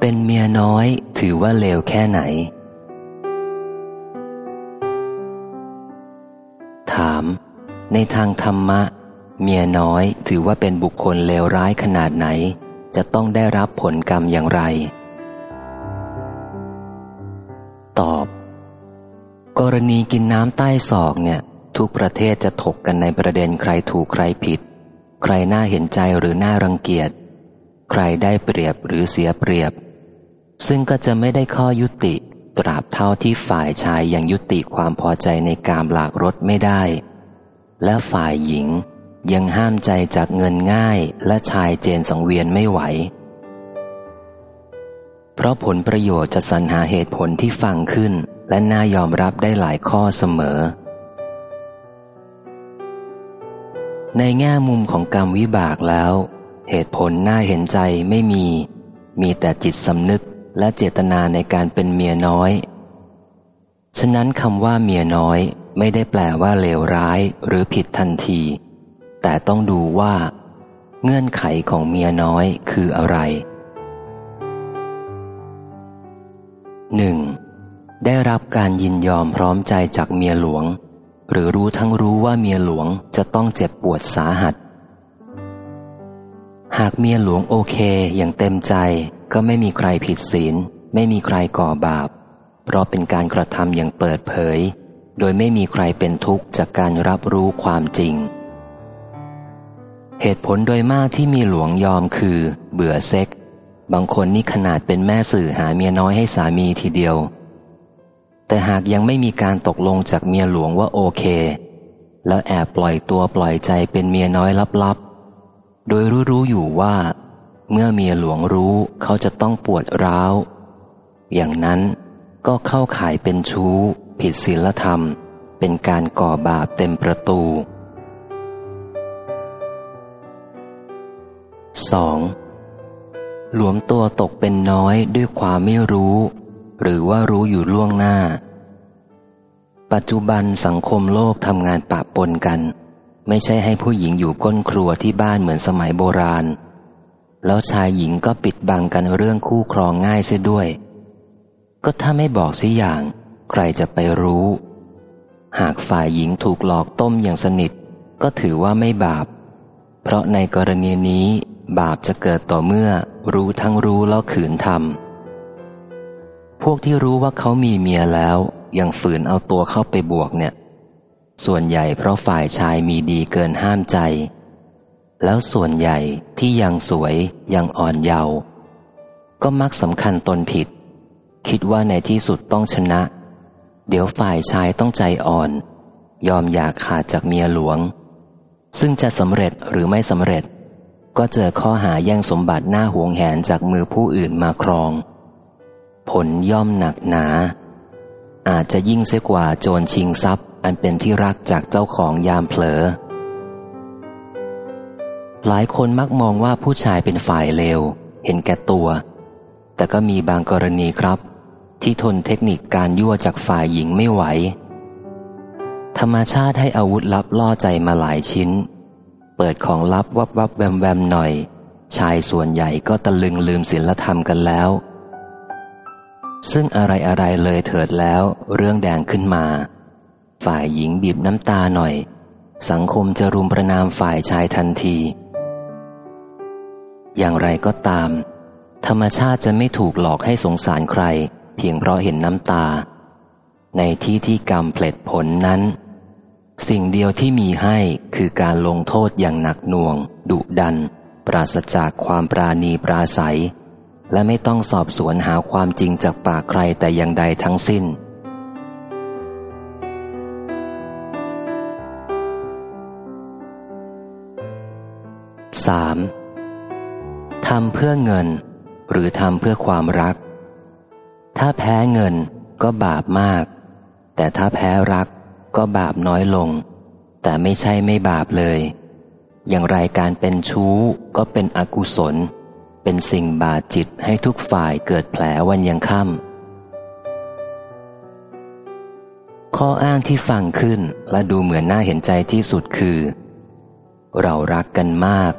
เป็นเมียน้อยถือว่าเลวแค่ไหน ถาม ในทางธรรมะ เมียน้อยถือว่าเป็นบุคคลเลวร้ายขนาดไหน จะต้องได้รับผลกรรมอย่างไร ตอบ กรณีกินน้ำใต้ศอกเนี่ย ทุกประเทศจะถกกันในประเด็นใครถูกใครผิด ใครน่าเห็นใจหรือน่ารังเกียจใครได้เปรียบหรือเสียเปรียบ ซึ่งก็จะไม่ได้ข้อยุติ ตราบเท่าที่ฝ่ายชายยังยุติความพอใจในการหลากรถไม่ได้ และฝ่ายหญิงยังห้ามใจจากเงินง่ายและชายเจนสังเวียนไม่ไหว เพราะผลประโยชน์จะสรรหาเหตุผลที่ฟังขึ้น และน่ายอมรับได้หลายข้อเสมอ ในแง่มุมของกรรมวิบากแล้ว เหตุผลน่าเห็นใจไม่มี มีแต่จิตสำนึก และเจตนาในการเป็นเมียน้อย ฉะนั้นคำว่าเมียน้อยไม่ได้แปลว่าเลวร้ายหรือผิดทันที แต่ต้องดูว่า เงื่อนไขของเมียน้อยคืออะไรหนึ่งได้รับการยินยอมพร้อมใจจากเมียหลวง หรือรู้ทั้งรู้ว่าเมียหลวงจะต้องเจ็บปวดสาหัส หากเมียหลวงโอเคอย่างเต็มใจ ก็ไม่มีใครผิดศีล ไม่มีใครก่อบาป เพราะเป็นการกระทำอย่างเปิดเผย โดยไม่มีใครเป็นทุกข์จากการรับรู้ความจริง เหตุผลโดยมากที่มีหลวงยอมคือ เบื่อเซ็ก บางคนนี่ขนาดเป็นแม่สื่อหาเมียน้อยให้สามีทีเดียว แต่หากยังไม่มีการตกลงจากเมียหลวงว่าโอเค แล้วแอบปล่อยตัวปล่อยใจเป็นเมียน้อยลับๆ โดยรู้ๆอยู่ว่า เมื่อเมียหลวงรู้เขาจะต้องปวดร้าว อย่างนั้นก็เข้าข่ายเป็นชู้ ผิดศีลธรรม เป็นการก่อบาปเต็มประตู 2. หลวมตัวตกเป็นน้อยด้วยความไม่รู้ หรือว่ารู้อยู่ล่วงหน้า ปัจจุบันสังคมโลกทำงานปะปนกัน ไม่ใช่ให้ผู้หญิงอยู่ก้นครัวที่บ้านเหมือนสมัยโบราณ แล้วชายหญิงก็ปิดบังกันเรื่องคู่ครองง่ายเสียด้วย ก็ถ้าไม่บอกสิอย่าง ใครจะไปรู้ หากฝ่ายหญิงถูกหลอกต้มอย่างสนิท ก็ถือว่าไม่บาป เพราะในกรณีนี้บาปจะเกิดต่อเมื่อรู้ทั้งรู้แล้วขืนทำพวกที่รู้ว่าเขามีเมียแล้ว ยังฝืนเอาตัวเข้าไปบวกเนี่ย ส่วนใหญ่เพราะฝ่ายชายมีดีเกินห้ามใจ แล้วส่วนใหญ่ที่ยังสวยยังอ่อนเยาว์ก็มักสำคัญตนผิด คิดว่าในที่สุดต้องชนะ เดี๋ยวฝ่ายชายต้องใจอ่อน ยอมอยากขาดจากเมียหลวง ซึ่งจะสำเร็จหรือไม่สำเร็จ ก็เจอข้อหาแย่งสมบัติหน้าหวงแหนจากมือผู้อื่นมาครอง ผลย่อมหนักหนา อาจจะยิ่งเสียกว่าโจรชิงทรัพย์ อันเป็นที่รักจากเจ้าของยามเผลอ หลายคนมักมองว่าผู้ชายเป็นฝ่ายเลว เห็นแก่ตัว แต่ก็มีบางกรณีครับ ที่ทนเทคนิคการยั่วจากฝ่ายหญิงไม่ไหว ธรรมชาติให้อาวุธลับล่อใจมาหลายชิ้น เปิดของลับวับวับแวมแวมหน่อย ชายส่วนใหญ่ก็ตะลึงลืมศีลธรรมกันแล้ว ซึ่งอะไรอะไรเลยเถิดแล้วเรื่องแดงขึ้นมา ฝ่ายหญิงบีบน้ำตาหน่อย สังคมจะรุมประนามฝ่ายชายทันที อย่างไรก็ตาม ธรรมชาติจะไม่ถูกหลอกให้สงสารใคร เพียงเพราะเห็นน้ำตา ในที่ที่กรรมเพลิดผลนั้น สิ่งเดียวที่มีให้คือการลงโทษอย่างหนักหน่วง ดุดัน ปราศจากความปราณีปราศัย และไม่ต้องสอบสวนหาความจริงจากปากใครแต่อย่างใดทั้งสิ้นสาม ทำเพื่อเงิน หรือทำเพื่อความรัก ถ้าแพ้เงินก็บาปมาก แต่ถ้าแพ้รักก็บาปน้อยลง แต่ไม่ใช่ไม่บาปเลย อย่างไรการเป็นชู้ก็เป็นอกุศล เป็นสิ่งบาดจิตให้ทุกฝ่ายเกิดแผลวันยังค่ำข้ออ้างที่ฟังขึ้นและดูเหมือนน่าเห็นใจที่สุดคือ เรารักกันมาก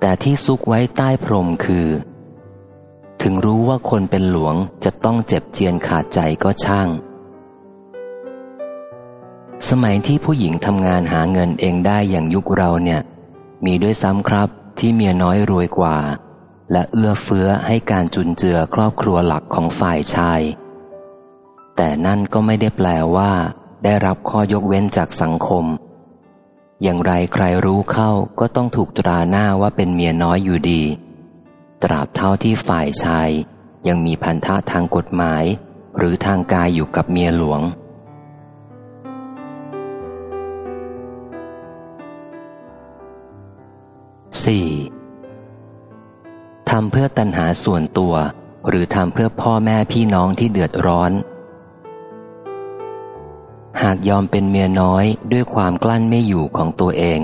แต่ที่ซุกไว้ใต้พรมคือ ถึงรู้ว่าคนเป็นหลวงจะต้องเจ็บเจียนขาดใจก็ช่าง สมัยที่ผู้หญิงทำงานหาเงินเองได้อย่างยุคเราเนี่ย มีด้วยซ้ำครับที่เมียน้อยรวยกว่า และเอื้อเฟื้อให้การจุนเจือครอบครัวหลักของฝ่ายชาย แต่นั่นก็ไม่ได้แปลว่า ได้รับข้อยกเว้นจากสังคม อย่างไรใครรู้เข้าก็ต้องถูกตราหน้าว่าเป็นเมียน้อยอยู่ดี ตราบเท่าที่ฝ่ายชาย ยังมีพันธะทางกฎหมาย หรือทางกายอยู่กับเมียหลวง 4. ทำเพื่อตัณหาส่วนตัว หรือทำเพื่อพ่อแม่พี่น้องที่เดือดร้อน หากยอมเป็นเมียน้อยด้วยความกลั้นไม่อยู่ของตัวเอง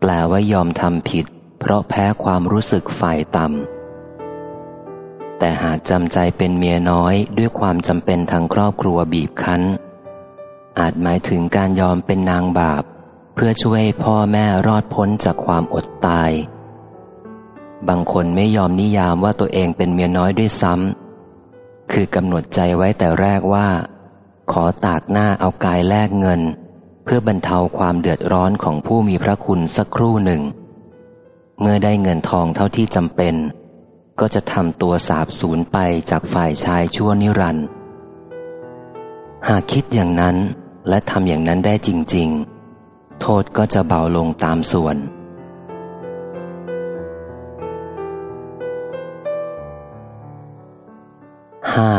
แปลว่ายอมทำผิด เพราะแพ้ความรู้สึกฝ่ายต่ำแต่หากจำใจเป็นเมียน้อยด้วยความจำเป็นทางครอบครัวบีบคั้น อาจหมายถึงการยอมเป็นนางบาป เพื่อช่วยพ่อแม่รอดพ้นจากความอดตาย บางคนไม่ยอมนิยามว่าตัวเองเป็นเมียน้อยด้วยซ้ำคือกำหนดใจไว้แต่แรกว่า ขอตากหน้าเอากายแลกเงิน เพื่อบรรเทาความเดือดร้อนของผู้มีพระคุณสักครู่หนึ่ง เมื่อได้เงินทองเท่าที่จำเป็น ก็จะทำตัวสาบสูญไปจากฝ่ายชายชั่วนิรันดร์หากคิดอย่างนั้นและทำอย่างนั้นได้จริง ๆ โทษก็จะเบาลงตามส่วนห้า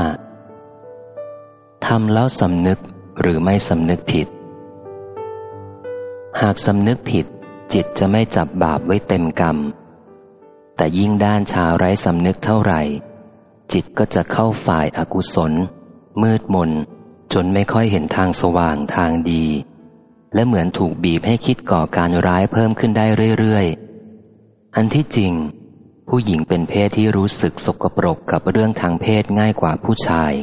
ทำแล้วสำนึกหรือไม่สำนึกผิด หากสำนึกผิด จิตจะไม่จับบาปไว้เต็มกรรม แต่ยิ่งด้านชาไร้สำนึกเท่าไหร่ จิตก็จะเข้าฝ่ายอากุศล มืดมน จนไม่ค่อยเห็นทางสว่างทางดี และเหมือนถูกบีบให้คิดก่อการร้ายเพิ่มขึ้นได้เรื่อยๆ อันที่จริง ผู้หญิงเป็นเพศที่รู้สึกสกปรกกับเรื่องทางเพศง่ายกว่าผู้ชาย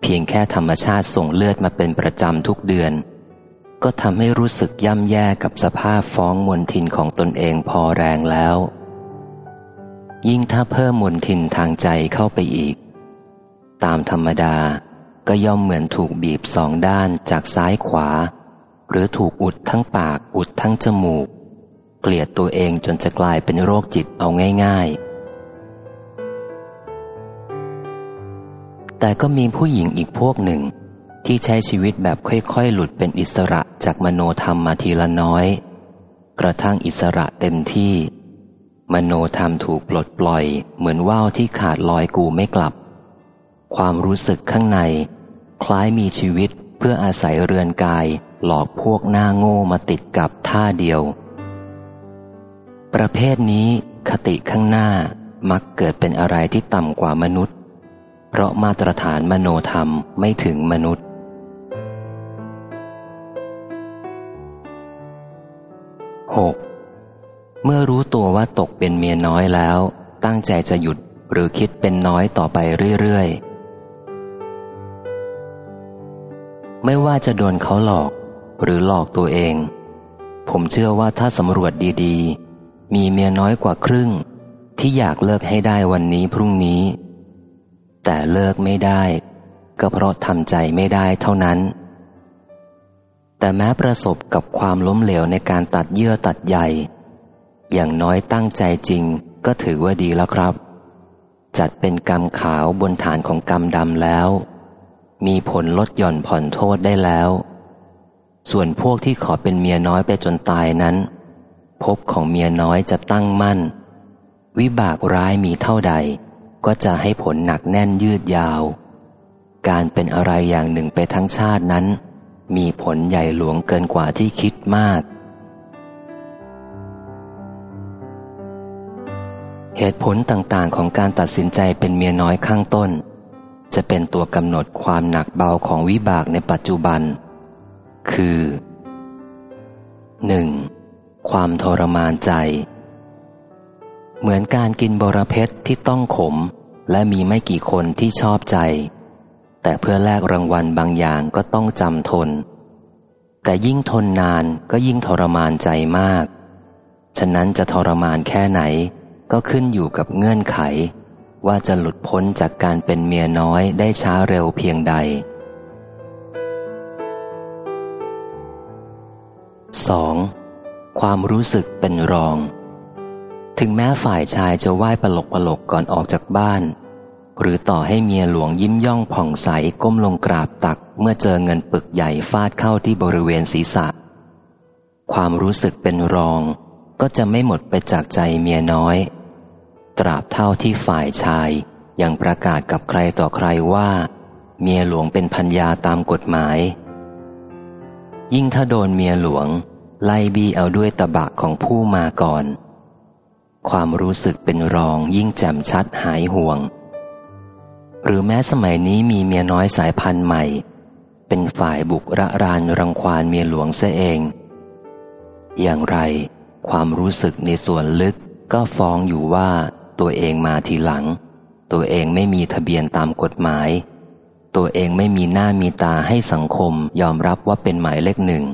เพียงแค่ธรรมชาติส่งเลือดมาเป็นประจำทุกเดือน ก็ทำให้รู้สึกย่ำแย่กับสภาพฟ้องมนทินของตนเองพอแรงแล้ว ยิ่งถ้าเพิ่มมนทินทางใจเข้าไปอีก ตามธรรมดาก็ย่อมเหมือนถูกบีบสองด้านจากซ้ายขวา หรือถูกอุดทั้งปากอุดทั้งจมูก เกลียดตัวเองจนจะกลายเป็นโรคจิตเอาง่าย ๆ แต่ก็มีผู้หญิงอีกพวกหนึ่ง ที่ใช้ชีวิตแบบค่อยๆ หลุดเป็นอิสระจากมโนธรรมมาทีละน้อย กระทั่งอิสระเต็มที่ มโนธรรมถูกปลดปล่อย เหมือนว่าวที่ขาดลอยกูไม่กลับ ความรู้สึกข้างใน คล้ายมีชีวิตเพื่ออาศัยเรือนกายหลอกพวกหน้าโง่มาติดกับท่าเดียว ประเภทนี้คติข้างหน้ามักเกิดเป็นอะไรที่ต่ำกว่ามนุษย์ เพราะมาตรฐานมโนธรรมไม่ถึงมนุษย์ 6. เมื่อรู้ตัวว่าตกเป็นเมียน้อยแล้ว ตั้งใจจะหยุดหรือคิดเป็นน้อยต่อไปเรื่อยๆ ไม่ว่าจะโดนเขาหลอก หรือหลอกตัวเอง ผมเชื่อว่าถ้าสำรวจดีๆ มีเมียน้อยกว่าครึ่ง ที่อยากเลิกให้ได้วันนี้พรุ่งนี้ แต่เลิกไม่ได้ ก็เพราะทำใจไม่ได้เท่านั้น แต่แม้ประสบกับความล้มเหลวในการตัดเยื่อตัดใยอย่างน้อยตั้งใจจริงก็ถือว่าดีแล้วครับ จัดเป็นกรรมขาวบนฐานของกรรมดำแล้ว มีผลลดหย่อนผ่อนโทษได้แล้ว ส่วนพวกที่ขอเป็นเมียน้อยไปจนตายนั้น พบของเมียน้อยจะตั้งมั่น วิบากร้ายมีเท่าใด ก็จะให้ผลหนักแน่นยืดยาว การเป็นอะไรอย่างหนึ่งไปทั้งชาตินั้น มีผลใหญ่หลวงเกินกว่าที่คิดมาก เหตุผลต่างๆ ของการตัดสินใจเป็นเมียน้อยข้างต้น จะเป็นตัวกำหนดความหนักเบาของวิบากในปัจจุบัน คือ 1. ความทรมานใจเหมือนการกินบรเพชรที่ต้องขม และมีไม่กี่คนที่ชอบใจ แต่เพื่อแลกรางวัลบางอย่างก็ต้องจำทน แต่ยิ่งทนนานก็ยิ่งทรมานใจมาก ฉะนั้นจะทรมานแค่ไหน ก็ขึ้นอยู่กับเงื่อนไข ว่าจะหลุดพ้นจากการเป็นเมียน้อยได้ช้าเร็วเพียงใด 2. ความรู้สึกเป็นรอง ถึงแม้ฝ่ายชายจะไหว้ปลกปลกก่อนออกจากบ้าน หรือต่อให้เมียหลวงยิ้มย่องผ่องใสก้มลงกราบตักเมื่อเจอเงินปึกใหญ่ฟาดเข้าที่บริเวณศีรษะ ความรู้สึกเป็นรองก็จะไม่หมดไปจากใจเมียน้อย ตราบเท่าที่ฝ่ายชายยังประกาศกับใครต่อใครว่า เมียหลวงเป็นพัญญาตามกฎหมาย ยิ่งถ้าโดนเมียหลวง ไล่บีเอาด้วยตะบะของผู้มาก่อน ความรู้สึกเป็นรองยิ่งแจ่มชัดหายห่วง หรือแม้สมัยนี้มีเมียน้อยสายพันธุ์ใหม่ เป็นฝ่ายบุกระรานรังควานเมียหลวงเสียเอง อย่างไร ความรู้สึกในส่วนลึกก็ฟ้องอยู่ว่าตัวเองมาทีหลัง ตัวเองไม่มีทะเบียนตามกฎหมาย ตัวเองไม่มีหน้ามีตาให้สังคมยอมรับว่าเป็นหมายเลขหนึ่ง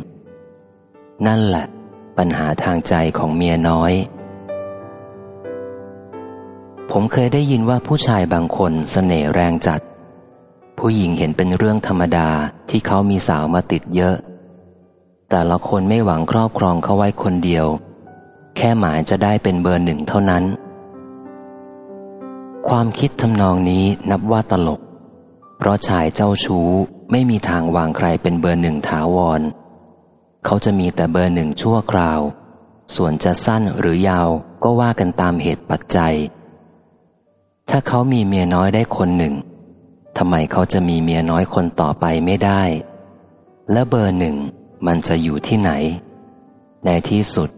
นั่นแหละ ปัญหาทางใจของเมียน้อย ผมเคยได้ยินว่าผู้ชายบางคนสเสน่ห์แรงจัด ผู้หญิงเห็นเป็นเรื่องธรรมดาที่เขามีสาวมาติดเยอะ แต่ละคนไม่หวังครอบครองเขาไว้คนเดียว แค่หมายจะได้เป็นเบอร์หนึ่งเท่านั้น ความคิดทำนองนี้นับว่าตลก เพราะชายเจ้าชู้ไม่มีทางวางใครเป็นเบอร์หนึ่งถาวร เขาจะมีแต่เบอร์หนึ่งชั่วคราว ส่วนจะสั้นหรือยาวก็ว่ากันตามเหตุปัจจัย ถ้าเขามีเมียน้อยได้คนหนึ่งทำไมเขาจะมีเมียน้อยคนต่อไปไม่ได้ และเบอร์หนึ่งมันจะอยู่ที่ไหน ในที่สุด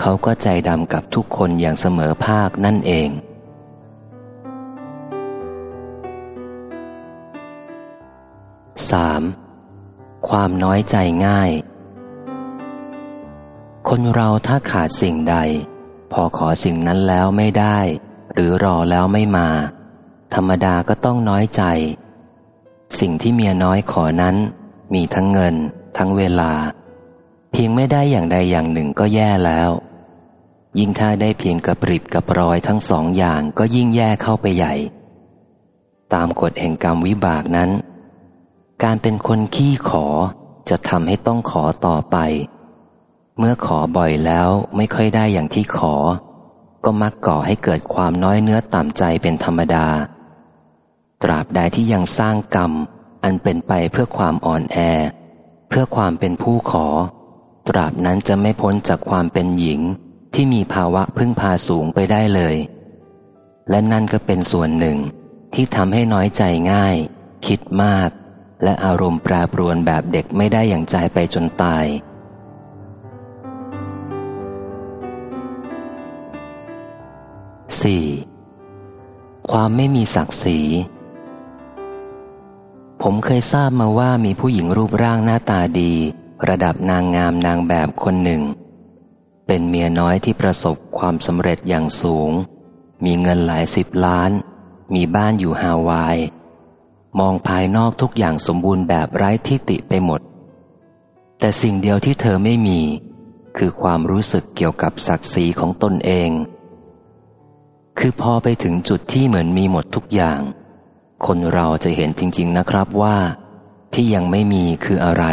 เขาก็ใจดำกับทุกคนอย่างเสมอภาคนั่นเอง 3. ความน้อยใจง่าย คนเราถ้าขาดสิ่งใด พอขอสิ่งนั้นแล้วไม่ได้ หรือรอแล้วไม่มา ธรรมดาก็ต้องน้อยใจ สิ่งที่เมียน้อยขอนั้น มีทั้งเงิน ทั้งเวลา เพียงไม่ได้อย่างใดอย่างหนึ่งก็แย่แล้ว ยิ่งถ้าได้เพียงกระปริบกับรอยทั้งสองอย่างก็ยิ่งแย่เข้าไปใหญ่ ตามกฎแห่งกรรมวิบากนั้น การเป็นคนขี้ขอจะทำให้ต้องขอต่อไป เมื่อขอบ่อยแล้วไม่ค่อยได้อย่างที่ขอ ก็มักก่อให้เกิดความน้อยเนื้อต่ำใจเป็นธรรมดา ตราบใดที่ยังสร้างกรรม อันเป็นไปเพื่อความอ่อนแอ เพื่อความเป็นผู้ขอ ตราบนั้นจะไม่พ้นจากความเป็นหญิงที่มีภาวะพึ่งพาสูงไปได้เลย และนั่นก็เป็นส่วนหนึ่งที่ทำให้น้อยใจง่าย คิดมาก และอารมณ์แปรปรวนแบบเด็กไม่ได้อย่างใจไปจนตาย 4. ความไม่มีศักดิ์ศรีผมเคยทราบมาว่ามีผู้หญิงรูปร่างหน้าตาดี ระดับนางงามนางแบบคนหนึ่ง เป็นเมียน้อยที่ประสบความสำเร็จอย่างสูง มีเงินหลายสิบล้าน มีบ้านอยู่ฮาวาย มองภายนอกทุกอย่างสมบูรณ์แบบไร้ที่ติไปหมด แต่สิ่งเดียวที่เธอไม่มี คือความรู้สึกเกี่ยวกับศักดิ์ศรีของตนเอง คือพอไปถึงจุดที่เหมือนมีหมดทุกอย่าง คนเราจะเห็นจริง ๆนะครับว่า ที่ยังไม่มีคืออะไร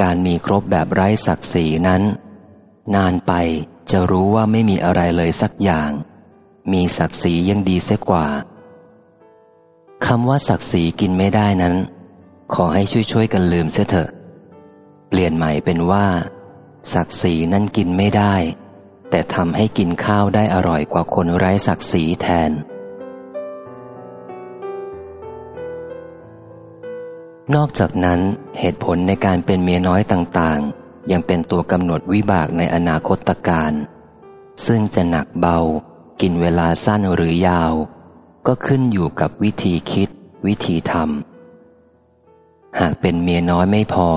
การมีครบแบบไร้ศักดิ์ศรีนั้น นานไปจะรู้ว่าไม่มีอะไรเลยสักอย่าง มีศักดิ์ศรียังดีเสียกว่าคำว่าศักดิ์ศรีกินไม่ได้นั้น ขอให้ช่วยๆกันลืมเสียเถอะ เปลี่ยนใหม่เป็นว่า ศักดิ์ศรีนั้นกินไม่ได้ แต่ทำให้กินข้าวได้อร่อยกว่าคนไร้ศักดิ์ศรีแทน นอกจากนั้นเหตุผลในการเป็นเมียน้อยต่างๆ ยังเป็นตัวกำหนดวิบากในอนาคตการ ซึ่งจะหนักเบา กินเวลาสั้นหรือยาว ก็ขึ้นอยู่กับวิธีคิด วิธีทำหากเป็นเมียน้อยไม่พอ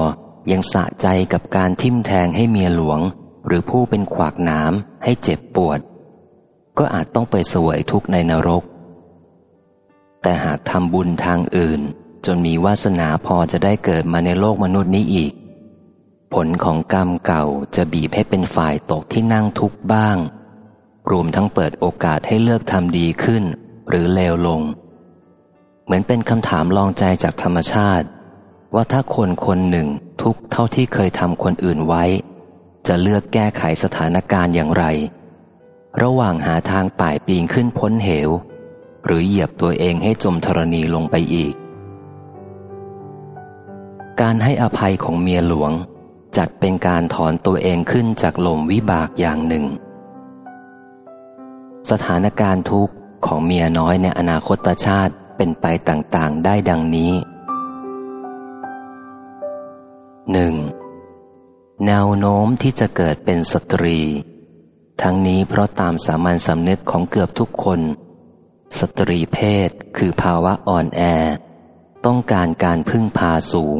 ยังสะใจกับการทิมแทงให้เมียหลวง หรือผู้เป็นขวากน้ำให้เจ็บปวด ก็อาจต้องไปสวยทุกในนรก แต่หากทำบุญทางอื่น จนมีวาสนาพอจะได้เกิดมาในโลกมนุษย์นี้อีก ผลของกรรมเก่าจะบีบให้เป็นฝ่ายตกที่นั่งทุกข์บ้าง รวมทั้งเปิดโอกาสให้เลือกทำดีขึ้น หรือเลวลง เหมือนเป็นคำถามลองใจจากธรรมชาติว่าถ้าคนคนหนึ่งทุกเท่าที่เคยทำคนอื่นไว้ จะเลือกแก้ไขสถานการณ์อย่างไร ระหว่างหาทางป่ายปีนขึ้นพ้นเหว หรือเหยียบตัวเองให้จมธรณีลงไปอีก การให้อภัยของเมียหลวง จัดเป็นการถอนตัวเองขึ้นจากลมวิบากอย่างหนึ่ง สถานการณ์ทุกข์ของเมียน้อยในอนาคตชาติเป็นไปต่างๆได้ดังนี้หนึ่ง แนวโน้มที่จะเกิดเป็นสตรี ทั้งนี้เพราะตามสามัญสำนึกของเกือบทุกคน สตรีเพศคือภาวะอ่อนแอ ต้องการการพึ่งพาสูง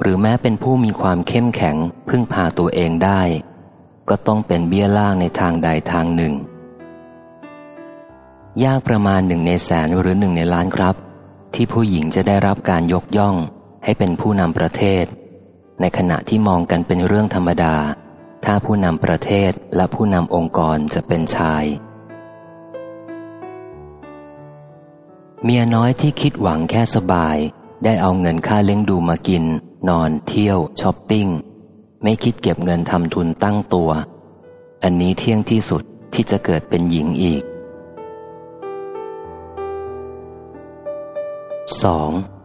หรือแม้เป็นผู้มีความเข้มแข็งพึ่งพาตัวเองได้ ก็ต้องเป็นเบี้ยล่างในทางใดทางหนึ่ง ยากประมาณหนึ่งในแสนหรือหนึ่งในล้านครับ ที่ผู้หญิงจะได้รับการยกย่องให้เป็นผู้นำประเทศ ในขณะที่มองกันเป็นเรื่องธรรมดา ถ้าผู้นำประเทศและผู้นำองค์กรจะเป็นชาย เมียน้อยที่คิดหวังแค่สบาย ได้เอาเงินค่าเลี้ยงดูมากิน นอน เที่ยวช้อปปิ้ง ไม่คิดเก็บเงินทำทุนตั้งตัว อันนี้เที่ยงที่สุดที่จะเกิดเป็นหญิงอีก 2.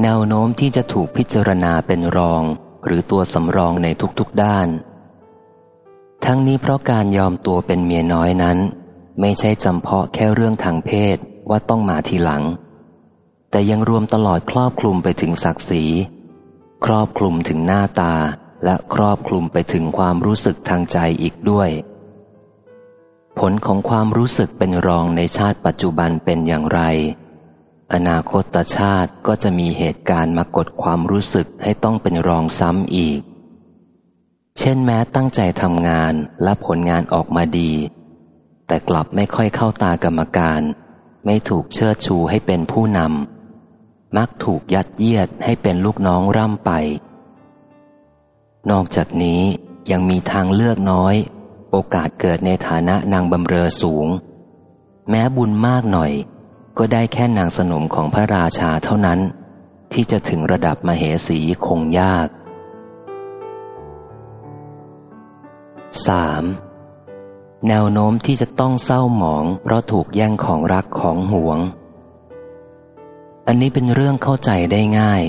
แนวโน้มที่จะถูกพิจารณาเป็นรอง หรือตัวสำรองในทุกๆด้าน ทั้งนี้เพราะการยอมตัวเป็นเมียน้อยนั้น ไม่ใช่จำเพาะแค่เรื่องทางเพศว่าต้องมาทีหลัง แต่ยังรวมตลอดครอบคลุมไปถึงศักดิ์ศรี ครอบคลุมถึงหน้าตาและครอบคลุมไปถึงความรู้สึกทางใจอีกด้วย ผลของความรู้สึกเป็นรองในชาติปัจจุบันเป็นอย่างไร อนาคตชาติก็จะมีเหตุการณ์มากดความรู้สึกให้ต้องเป็นรองซ้ำอีก เช่นแม้ตั้งใจทำงานและผลงานออกมาดี แต่กลับไม่ค่อยเข้าตากรรมการ ไม่ถูกเชิดชูให้เป็นผู้นำมักถูกยัดเยียดให้เป็นลูกน้องร่ำไป นอกจากนี้ยังมีทางเลือกน้อย โอกาสเกิดในฐานะนางบำเรอสูง แม้บุญมากหน่อย ก็ได้แค่นางสนมของพระราชาเท่านั้น ที่จะถึงระดับมเหสีคงยาก 3. แนวโน้มที่จะต้องเศร้าหมองเพราะถูกแย่งของรักของหวง อันนี้เป็นเรื่องเข้าใจได้ง่าย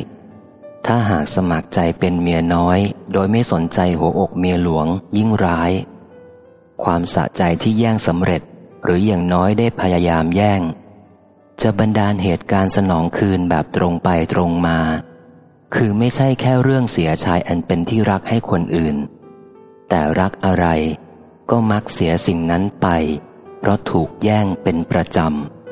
ถ้าหากสมัครใจเป็นเมียน้อย โดยไม่สนใจหัวอกเมียหลวงยิ่งร้าย ความสะใจที่แย่งสำเร็จหรืออย่างน้อยได้พยายามแย่ง จะบันดาลเหตุการณ์สนองคืนแบบตรงไปตรงมา คือไม่ใช่แค่เรื่องเสียชายอันเป็นที่รักให้คนอื่น แต่รักอะไรก็มักเสียสิ่งนั้นไป เพราะถูกแย่งเป็นประจำ